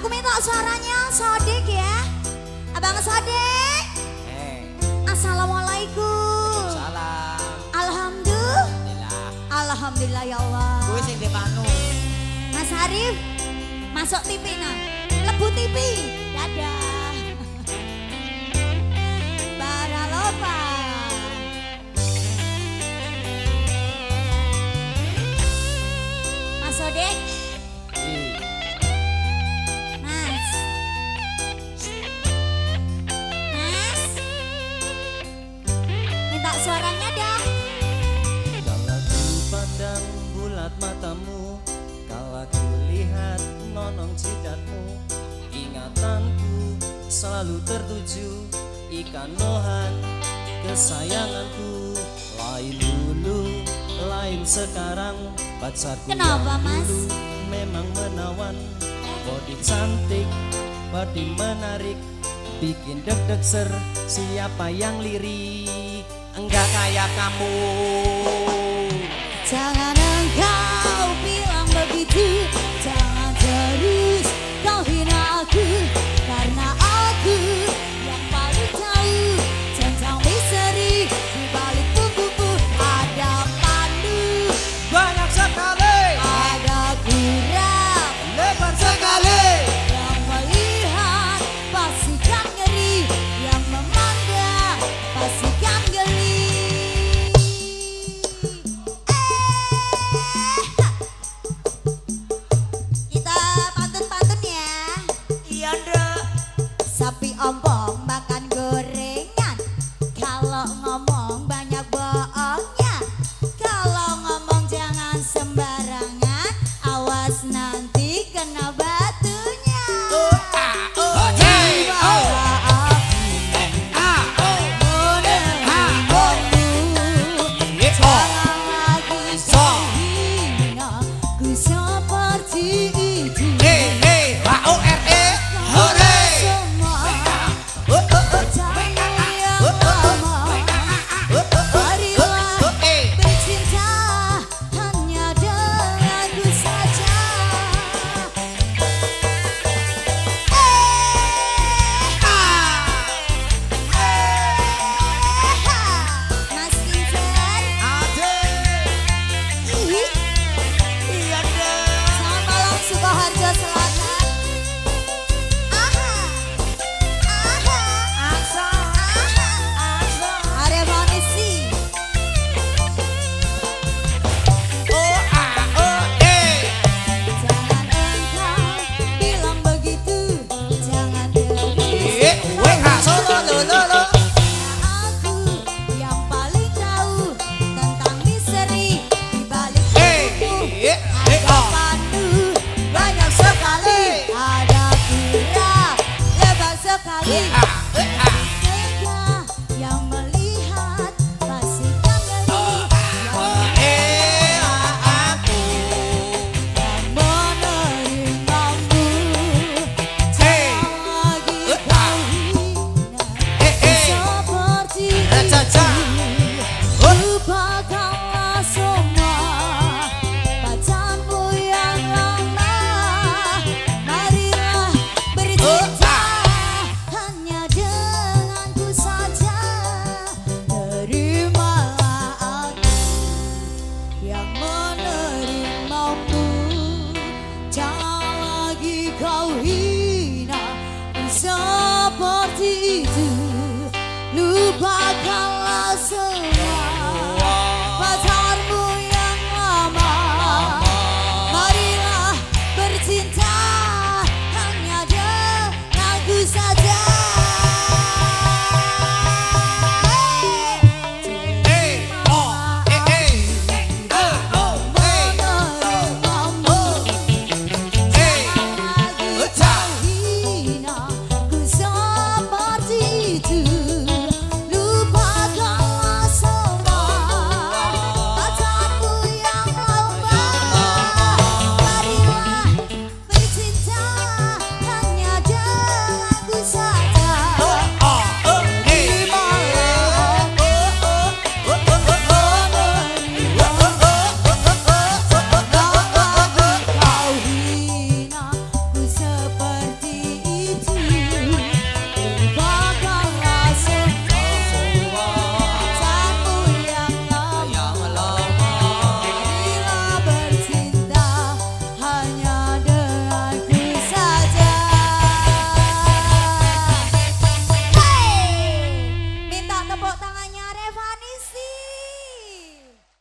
Aku minta suaranya Sodik ya. Abang Sodik. Eh, Assalamualaikum. salam. Alhamdulillah. Alhamdulillah. Alhamdulillah ya Allah. Gue sing dipanu. Mas Arif, masuk TV nah. Lebu TV. Nonong jidatmu. Ingatanku selalu tertuju Ikan lohan kesayanganku. Lain dulu, lain sekarang Pacarku Kenapa, yang Mas? dulu memang menawan. Body cantik, body menarik Bikin deg-deg ser, siapa yang lirik? Enggak kayak kamu. Jangan so